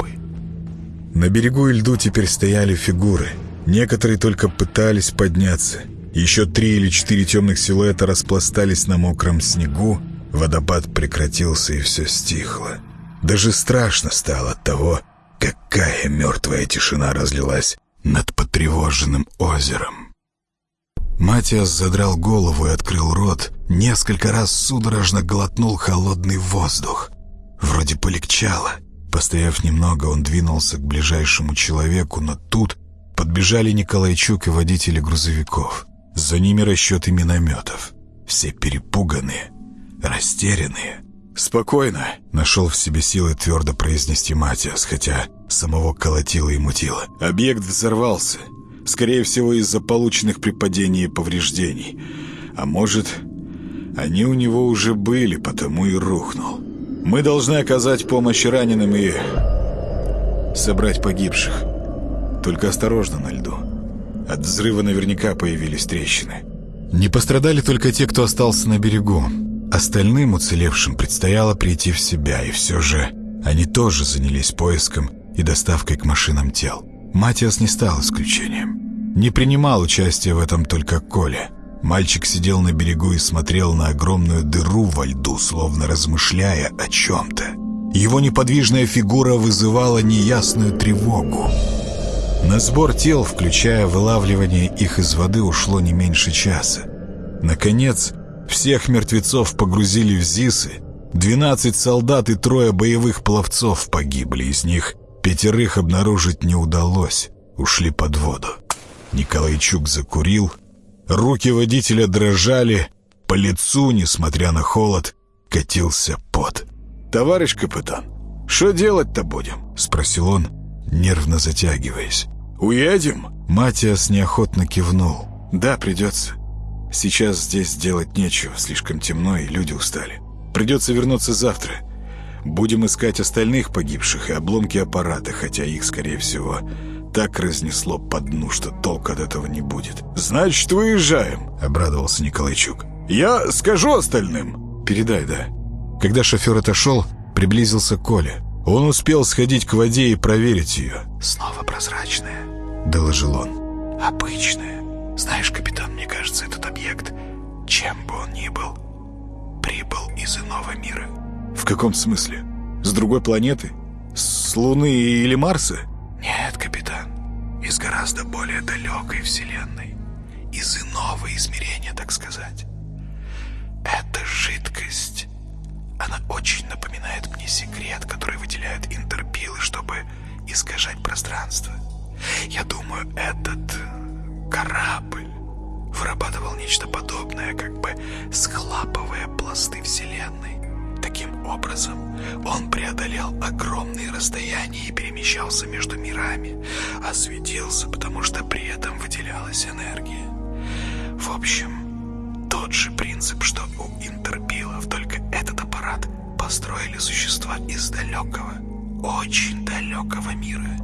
На берегу и льду теперь стояли фигуры. Некоторые только пытались подняться. Еще три или четыре темных силуэта распластались на мокром снегу. Водопад прекратился, и все стихло. Даже страшно стало от того, какая мертвая тишина разлилась над потревоженным озером. Матиас задрал голову и открыл рот, несколько раз судорожно глотнул холодный воздух. Вроде полегчало. Постояв немного, он двинулся к ближайшему человеку, но тут подбежали Николайчук и водители грузовиков. За ними расчеты минометов. Все перепуганные, растерянные. «Спокойно», — нашел в себе силы твердо произнести Матиас, хотя самого колотило и мутило. «Объект взорвался. Скорее всего, из-за полученных при падении повреждений. А может, они у него уже были, потому и рухнул». Мы должны оказать помощь раненым и... собрать погибших. Только осторожно на льду. От взрыва наверняка появились трещины. Не пострадали только те, кто остался на берегу. Остальным уцелевшим предстояло прийти в себя, и все же они тоже занялись поиском и доставкой к машинам тел. Матиас не стал исключением. Не принимал участия в этом только Коля. Мальчик сидел на берегу и смотрел на огромную дыру во льду, словно размышляя о чем-то. Его неподвижная фигура вызывала неясную тревогу. На сбор тел, включая вылавливание их из воды, ушло не меньше часа. Наконец, всех мертвецов погрузили в ЗИСы. Двенадцать солдат и трое боевых пловцов погибли. Из них пятерых обнаружить не удалось. Ушли под воду. Николайчук закурил. Руки водителя дрожали. По лицу, несмотря на холод, катился пот. «Товарищ капитан, что делать-то будем?» — спросил он, нервно затягиваясь. «Уедем?» Матиас неохотно кивнул. «Да, придется. Сейчас здесь делать нечего, слишком темно и люди устали. Придется вернуться завтра. Будем искать остальных погибших и обломки аппарата, хотя их, скорее всего, так разнесло по дну, что толк от этого не будет. «Значит, выезжаем», — обрадовался Николайчук. «Я скажу остальным». «Передай, да». Когда шофер отошел, приблизился Коля. Он успел сходить к воде и проверить ее. «Снова прозрачная», — доложил он. «Обычная. Знаешь, капитан, мне кажется, этот объект, чем бы он ни был, прибыл из иного мира». «В каком смысле? С другой планеты? С Луны или Марса?» «Нет, капитан. Из гораздо более далекой вселенной. Из иного измерения, так сказать. Это жидкость она очень напоминает мне секрет, который выделяют интерпилы, чтобы искажать пространство. Я думаю, этот корабль вырабатывал нечто подобное, как бы схлапывая пласты Вселенной. Таким образом, он преодолел огромные расстояния и перемещался между мирами, осветился, потому что при этом выделялась энергия. В общем, тот же принцип, что у интерпилов, только этот аппарат построили существа из далекого, очень далекого мира.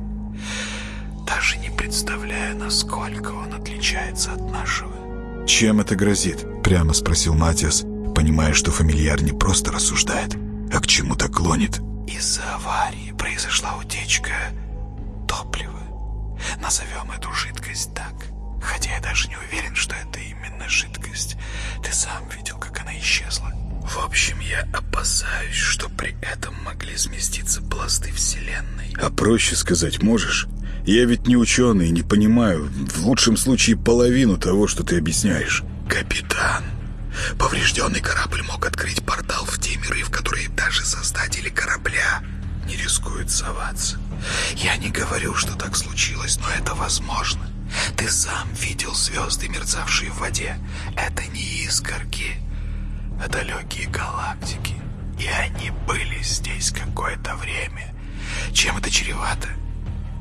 Даже не представляя, насколько он отличается от нашего. «Чем это грозит?» — прямо спросил Матиас, понимая, что фамильяр не просто рассуждает, а к чему-то клонит. Из-за аварии произошла утечка топлива. Назовем эту жидкость так. Хотя я даже не уверен, что это именно жидкость. Ты сам видел, как она исчезла. В общем, я опасаюсь, что при этом могли сместиться пласты Вселенной. А проще сказать можешь? Я ведь не ученый не понимаю, в лучшем случае, половину того, что ты объясняешь. Капитан, поврежденный корабль мог открыть портал в те миры, в которые даже создатели корабля не рискуют соваться. Я не говорю, что так случилось, но это возможно. Ты сам видел звезды, мерцавшие в воде. Это не искорки, а далекие галактики. И они были здесь какое-то время. Чем это чревато?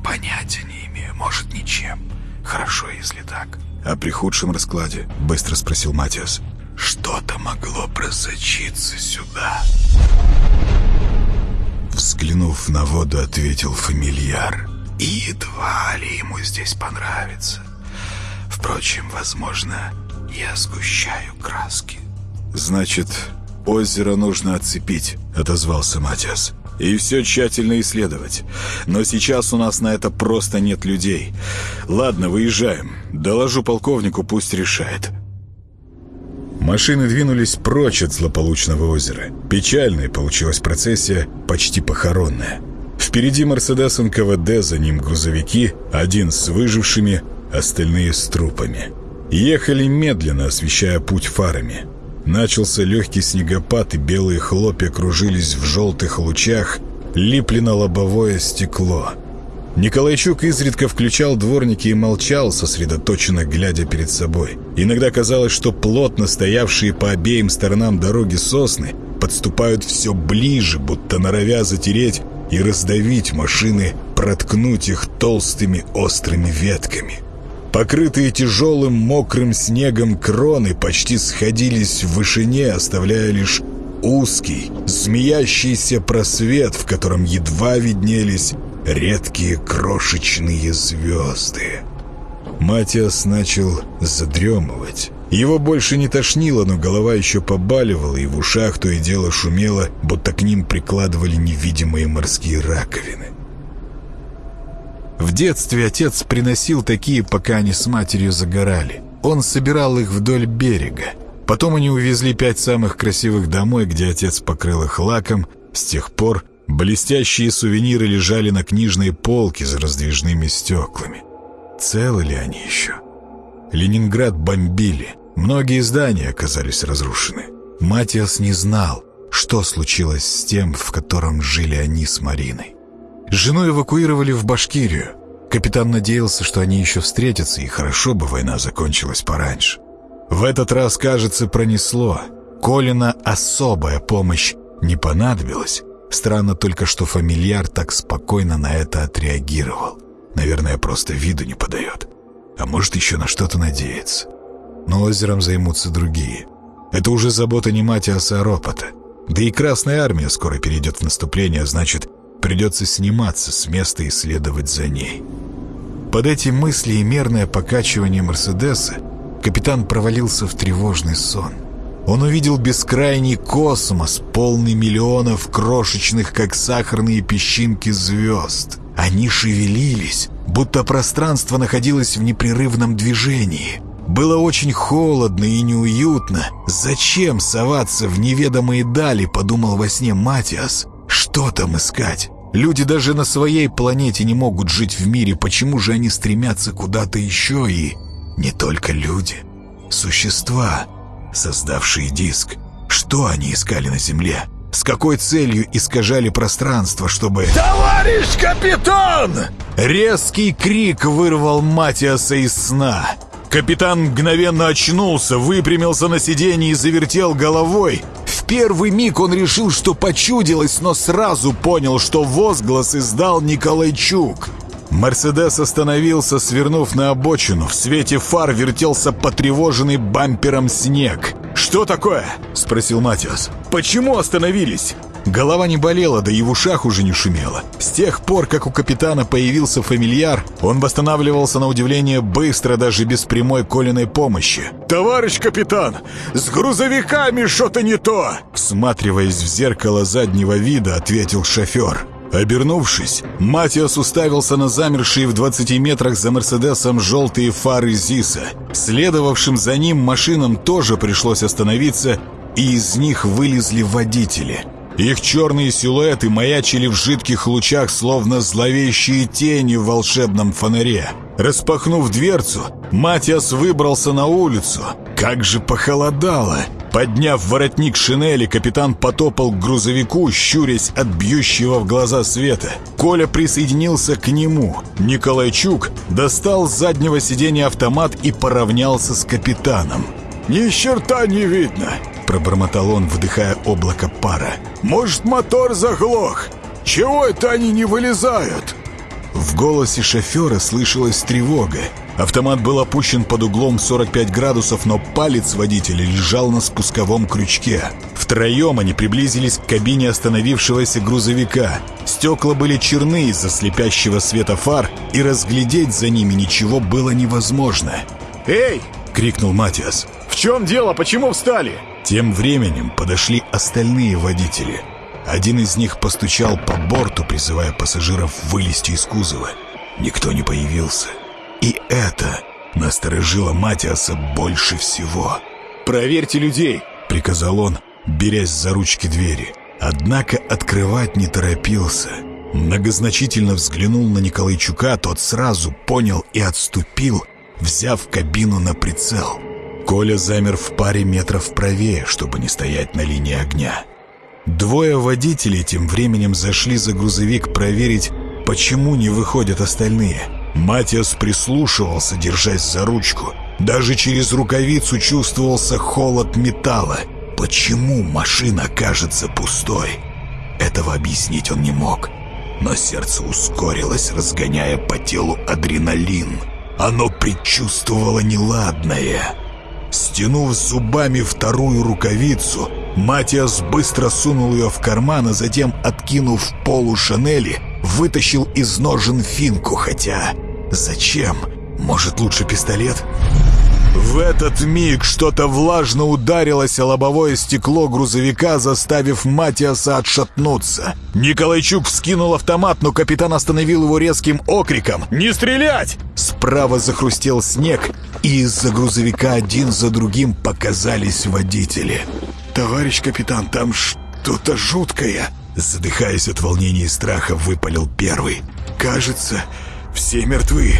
Понятия не имею. Может, ничем. Хорошо, если так. А при худшем раскладе? Быстро спросил Матиас. Что-то могло просочиться сюда. Взглянув на воду, ответил фамильяр. И едва ли ему здесь понравится. Впрочем, возможно, я сгущаю краски. «Значит, озеро нужно оцепить», — отозвался Матиас. «И все тщательно исследовать. Но сейчас у нас на это просто нет людей. Ладно, выезжаем. Доложу полковнику, пусть решает». Машины двинулись прочь от злополучного озера. Печальная получилась процессия, почти похоронная. Впереди Мерседес НКВД, за ним грузовики, один с выжившими, остальные с трупами. Ехали медленно, освещая путь фарами. Начался легкий снегопад, и белые хлопья кружились в желтых лучах, липли на лобовое стекло. Николайчук изредка включал дворники и молчал, сосредоточенно глядя перед собой. Иногда казалось, что плотно стоявшие по обеим сторонам дороги сосны подступают все ближе, будто норовя затереть и раздавить машины, проткнуть их толстыми острыми ветками. Покрытые тяжелым мокрым снегом кроны почти сходились в вышине, оставляя лишь узкий, змеящийся просвет, в котором едва виднелись редкие крошечные звезды. Матиас начал задремывать. Его больше не тошнило, но голова еще побаливала, и в ушах то и дело шумело, будто к ним прикладывали невидимые морские раковины. В детстве отец приносил такие, пока они с матерью загорали. Он собирал их вдоль берега. Потом они увезли пять самых красивых домой, где отец покрыл их лаком. С тех пор блестящие сувениры лежали на книжной полке за раздвижными стеклами. Целы ли они еще? Ленинград бомбили. Многие здания оказались разрушены. Матиас не знал, что случилось с тем, в котором жили они с Мариной. Жену эвакуировали в Башкирию. Капитан надеялся, что они еще встретятся, и хорошо бы война закончилась пораньше. В этот раз, кажется, пронесло. Колина особая помощь не понадобилась. Странно только, что фамильяр так спокойно на это отреагировал. Наверное, просто виду не подает. А может, еще на что-то надеется. Но озером займутся другие. Это уже забота не Матиаса, а Ропота. Да и Красная Армия скоро перейдет в наступление, значит, Придется сниматься с места и следовать за ней. Под эти мысли и мерное покачивание Мерседеса капитан провалился в тревожный сон. Он увидел бескрайний космос, полный миллионов крошечных, как сахарные песчинки звезд. Они шевелились, будто пространство находилось в непрерывном движении. Было очень холодно и неуютно. Зачем соваться в неведомые дали, подумал во сне Матиас. Что там искать? Люди даже на своей планете не могут жить в мире. Почему же они стремятся куда-то еще и... Не только люди. Существа, создавшие диск. Что они искали на Земле? С какой целью искажали пространство, чтобы... «Товарищ капитан!» Резкий крик вырвал Матиаса из сна. Капитан мгновенно очнулся, выпрямился на сиденье и завертел головой. В первый миг он решил, что почудилось, но сразу понял, что возглас издал Николайчук. Мерседес остановился, свернув на обочину. В свете фар вертелся потревоженный бампером снег. «Что такое?» — спросил Матиас. «Почему остановились?» Голова не болела, да и в ушах уже не шумело. С тех пор, как у капитана появился фамильяр, он восстанавливался на удивление быстро, даже без прямой Колиной помощи. «Товарищ капитан, с грузовиками что-то не то!» Всматриваясь в зеркало заднего вида, ответил шофер. Обернувшись, Матиас уставился на замершие в 20 метрах за Мерседесом желтые фары ЗИСа. Следовавшим за ним машинам тоже пришлось остановиться, и из них вылезли водители – их черные силуэты маячили в жидких лучах, словно зловещие тени в волшебном фонаре. Распахнув дверцу, Матиас выбрался на улицу. Как же похолодало! Подняв воротник шинели, капитан потопал к грузовику, щурясь от бьющего в глаза света. Коля присоединился к нему. Николайчук достал с заднего сиденья автомат и поравнялся с капитаном. «Ни черта не видно!» Пробормотал он, вдыхая облако пара. «Может, мотор заглох? Чего это они не вылезают?» В голосе шофера слышалась тревога. Автомат был опущен под углом 45 градусов, но палец водителя лежал на спусковом крючке. Втроем они приблизились к кабине остановившегося грузовика. Стекла были черны из-за слепящего света фар, и разглядеть за ними ничего было невозможно. «Эй!» — крикнул Матиас. «В чем дело? Почему встали?» Тем временем подошли остальные водители. Один из них постучал по борту, призывая пассажиров вылезти из кузова. Никто не появился. И это насторожило Матиаса больше всего. «Проверьте людей!» — приказал он, берясь за ручки двери. Однако открывать не торопился. Многозначительно взглянул на Николайчука, тот сразу понял и отступил, взяв кабину на прицел. Коля замер в паре метров правее, чтобы не стоять на линии огня. Двое водителей тем временем зашли за грузовик проверить, почему не выходят остальные. Матиас прислушивался, держась за ручку. Даже через рукавицу чувствовался холод металла. Почему машина кажется пустой? Этого объяснить он не мог. Но сердце ускорилось, разгоняя по телу адреналин. Оно предчувствовало неладное. Стянув зубами вторую рукавицу, Матиас быстро сунул ее в карман, а затем, откинув полу Шанели, вытащил из ножен финку, хотя... Зачем? Может, лучше пистолет? В этот миг что-то влажно ударилось о лобовое стекло грузовика, заставив Матиаса отшатнуться. Николайчук вскинул автомат, но капитан остановил его резким окриком «Не стрелять!». Справа захрустел снег, и из-за грузовика один за другим показались водители. «Товарищ капитан, там что-то жуткое!» Задыхаясь от волнения и страха, выпалил первый. «Кажется, все мертвы!»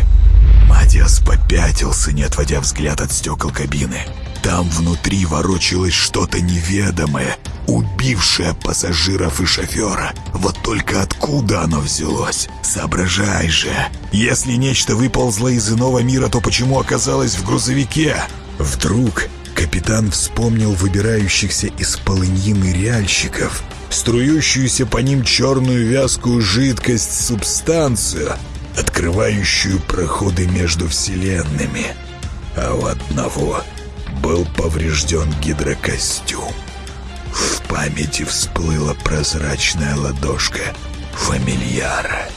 Матиас попятился, не отводя взгляд от стекол кабины. Там внутри ворочалось что-то неведомое, убившее пассажиров и шофера. Вот только откуда оно взялось? Соображай же. Если нечто выползло из иного мира, то почему оказалось в грузовике? Вдруг капитан вспомнил выбирающихся из полыньи реальщиков, струющуюся по ним черную вязкую жидкость субстанцию — открывающую проходы между вселенными. А у одного был поврежден гидрокостюм. В памяти всплыла прозрачная ладошка фамильяра.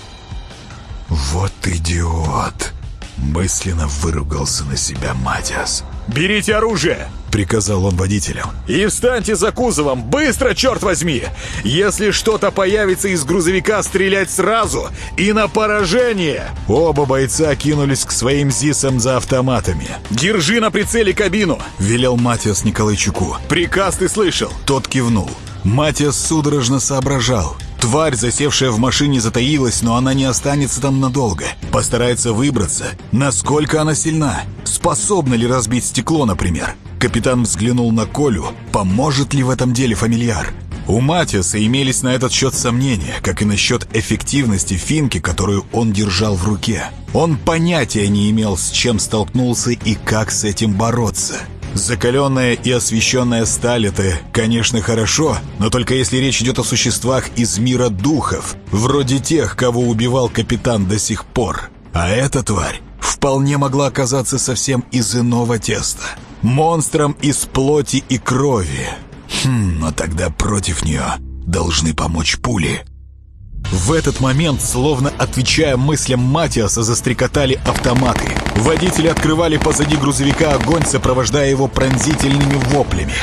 «Вот идиот!» Мысленно выругался на себя Матиас. «Берите оружие!» — приказал он водителям. «И встаньте за кузовом! Быстро, черт возьми! Если что-то появится из грузовика, стрелять сразу и на поражение!» Оба бойца кинулись к своим ЗИСам за автоматами. «Держи на прицеле кабину!» — велел Матиас Николайчуку. «Приказ ты слышал!» Тот кивнул. Матиас судорожно соображал. Тварь, засевшая в машине, затаилась, но она не останется там надолго. Постарается выбраться. Насколько она сильна? Способна ли разбить стекло, например? Капитан взглянул на Колю. Поможет ли в этом деле фамильяр? У Матиаса имелись на этот счет сомнения, как и насчет эффективности финки, которую он держал в руке. Он понятия не имел, с чем столкнулся и как с этим бороться. Закаленная и освещенная сталь — это, конечно, хорошо, но только если речь идет о существах из мира духов, вроде тех, кого убивал капитан до сих пор. А эта тварь вполне могла оказаться совсем из иного теста. Монстром из плоти и крови. Хм, но тогда против нее должны помочь пули. В этот момент, словно отвечая мыслям Матиаса, застрекотали автоматы. Водители открывали позади грузовика огонь, сопровождая его пронзительными воплями.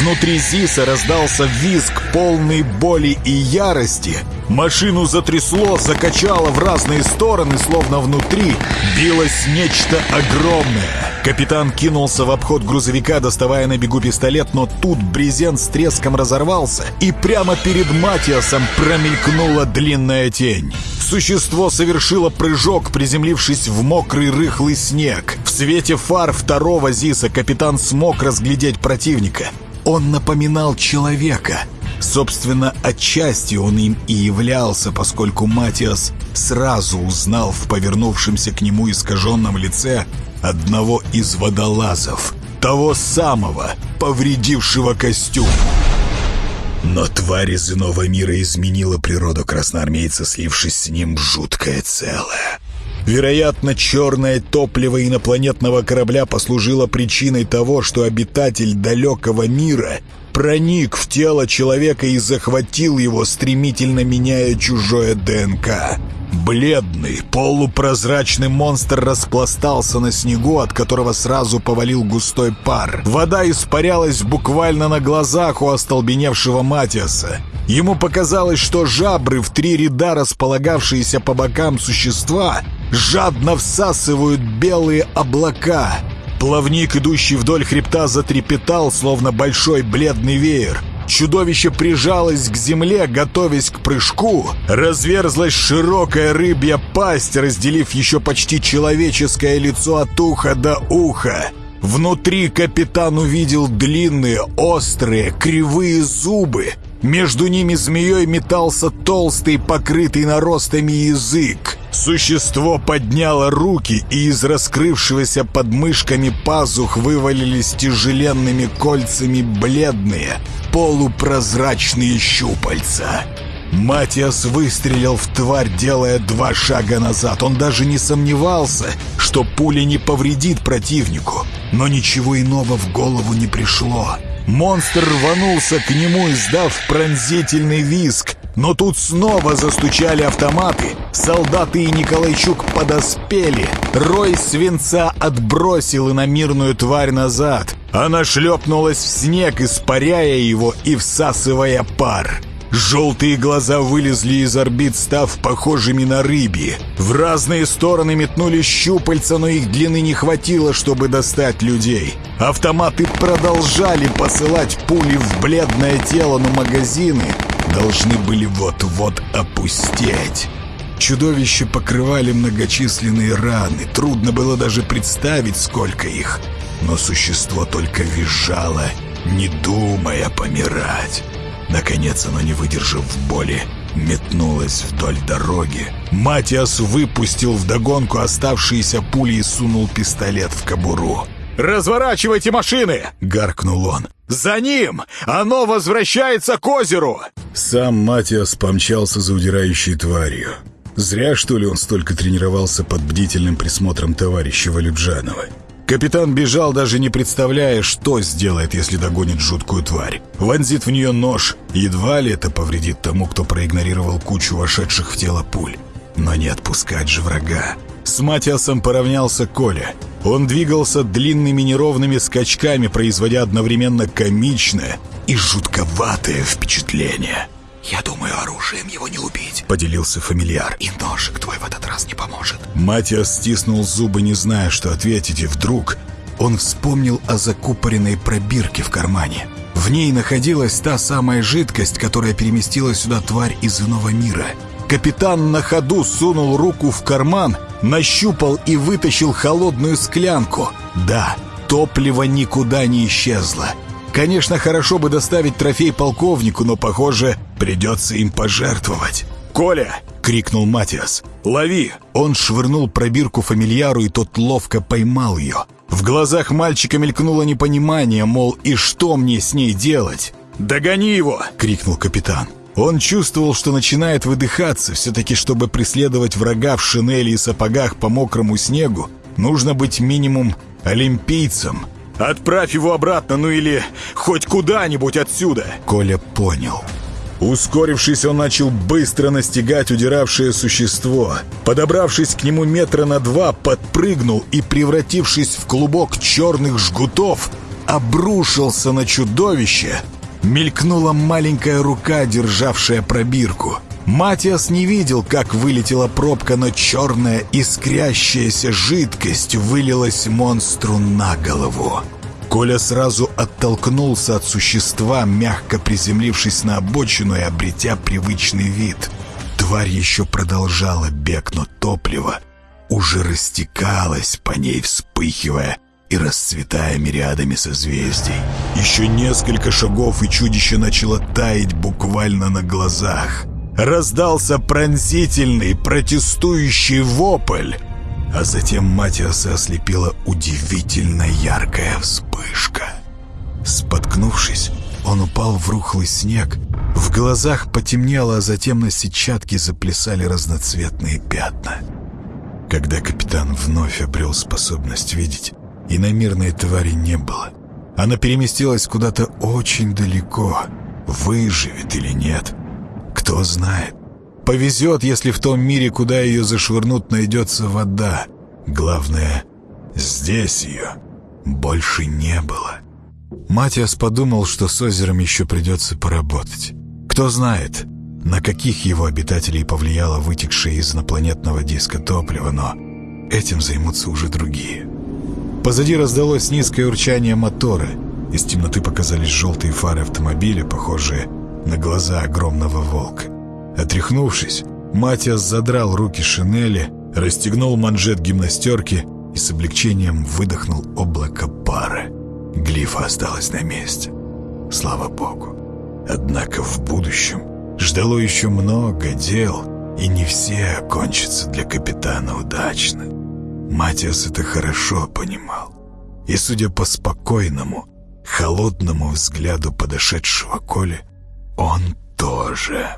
Внутри Зиса раздался визг, полный боли и ярости. Машину затрясло, закачало в разные стороны, словно внутри билось нечто огромное. Капитан кинулся в обход грузовика, доставая на бегу пистолет, но тут брезент с треском разорвался, и прямо перед Матиасом промелькнула длинная тень. Существо совершило прыжок, приземлившись в мокрый рыхлый снег. В свете фар второго Зиса капитан смог разглядеть противника. Он напоминал человека. Собственно, отчасти он им и являлся, поскольку Матиас сразу узнал в повернувшемся к нему искаженном лице одного из водолазов, того самого, повредившего костюм. Но тварь из иного мира изменила природу красноармейца, слившись с ним в жуткое целое. Вероятно, черное топливо инопланетного корабля послужило причиной того, что обитатель далекого мира проник в тело человека и захватил его, стремительно меняя чужое ДНК. Бледный, полупрозрачный монстр распластался на снегу, от которого сразу повалил густой пар. Вода испарялась буквально на глазах у остолбеневшего Матиаса. Ему показалось, что жабры в три ряда, располагавшиеся по бокам существа, жадно всасывают белые облака. Плавник, идущий вдоль хребта, затрепетал, словно большой бледный веер. Чудовище прижалось к земле, готовясь к прыжку. Разверзлась широкая рыбья пасть, разделив еще почти человеческое лицо от уха до уха. Внутри капитан увидел длинные, острые, кривые зубы. Между ними змеей метался толстый, покрытый наростами язык. Существо подняло руки, и из раскрывшегося под мышками пазух вывалились тяжеленными кольцами бледные, полупрозрачные щупальца. Матиас выстрелил в тварь, делая два шага назад. Он даже не сомневался, что пуля не повредит противнику. Но ничего иного в голову не пришло. Монстр рванулся к нему, издав пронзительный визг. Но тут снова застучали автоматы, солдаты и Николайчук подоспели. Рой свинца отбросил иномирную тварь назад. Она шлепнулась в снег, испаряя его и всасывая пар. Желтые глаза вылезли из орбит, став похожими на рыбьи. В разные стороны метнули щупальца, но их длины не хватило, чтобы достать людей. Автоматы продолжали посылать пули в бледное тело, но магазины должны были вот-вот опустеть. Чудовища покрывали многочисленные раны. Трудно было даже представить, сколько их. Но существо только визжало, не думая помирать. Наконец оно, не выдержав боли, метнулось вдоль дороги. Матиас выпустил вдогонку оставшиеся пули и сунул пистолет в кобуру. «Разворачивайте машины!» — гаркнул он. «За ним! Оно возвращается к озеру!» Сам Матиас помчался за удирающей тварью. Зря, что ли, он столько тренировался под бдительным присмотром товарища Валюджанова. Капитан бежал, даже не представляя, что сделает, если догонит жуткую тварь. Вонзит в нее нож. Едва ли это повредит тому, кто проигнорировал кучу вошедших в тело пуль. Но не отпускать же врага. С Матиасом поравнялся Коля. Он двигался длинными неровными скачками, производя одновременно комичное и жутковатое впечатление. «Я думаю, оружием его не убить», — поделился фамильяр. «И ножик твой в этот раз не поможет». Матиас стиснул зубы, не зная, что ответить, и вдруг он вспомнил о закупоренной пробирке в кармане. В ней находилась та самая жидкость, которая переместила сюда тварь из иного мира. Капитан на ходу сунул руку в карман, нащупал и вытащил холодную склянку. Да, топливо никуда не исчезло. Конечно, хорошо бы доставить трофей полковнику, но, похоже, придется им пожертвовать. «Коля!» — крикнул Матиас. «Лови!» Он швырнул пробирку фамильяру, и тот ловко поймал ее. В глазах мальчика мелькнуло непонимание, мол, и что мне с ней делать? «Догони его!» — крикнул капитан. Он чувствовал, что начинает выдыхаться. Все-таки, чтобы преследовать врага в шинели и сапогах по мокрому снегу, нужно быть минимум олимпийцем — «Отправь его обратно, ну или хоть куда-нибудь отсюда!» Коля понял. Ускорившись, он начал быстро настигать удиравшее существо. Подобравшись к нему метра на два, подпрыгнул и, превратившись в клубок черных жгутов, обрушился на чудовище. Мелькнула маленькая рука, державшая пробирку. Матиас не видел, как вылетела пробка, но черная искрящаяся жидкость вылилась монстру на голову. Коля сразу оттолкнулся от существа, мягко приземлившись на обочину и обретя привычный вид. Тварь еще продолжала бег, но топливо уже растекалось по ней, вспыхивая и расцветая мириадами созвездий. Еще несколько шагов, и чудище начало таять буквально на глазах — раздался пронзительный, протестующий вопль, а затем Матиаса ослепила удивительно яркая вспышка. Споткнувшись, он упал в рухлый снег, в глазах потемнело, а затем на сетчатке заплясали разноцветные пятна. Когда капитан вновь обрел способность видеть, иномирной твари не было. Она переместилась куда-то очень далеко. Выживет или нет, кто знает. Повезет, если в том мире, куда ее зашвырнут, найдется вода. Главное, здесь ее больше не было. Матиас подумал, что с озером еще придется поработать. Кто знает, на каких его обитателей повлияло вытекшее из инопланетного диска топливо, но этим займутся уже другие. Позади раздалось низкое урчание мотора. Из темноты показались желтые фары автомобиля, похожие на глаза огромного волка. Отряхнувшись, Матиас задрал руки шинели, расстегнул манжет гимнастерки и с облегчением выдохнул облако пара. Глифа осталась на месте. Слава богу. Однако в будущем ждало еще много дел, и не все окончатся для капитана удачно. Матиас это хорошо понимал. И, судя по спокойному, холодному взгляду подошедшего Коли, он тоже.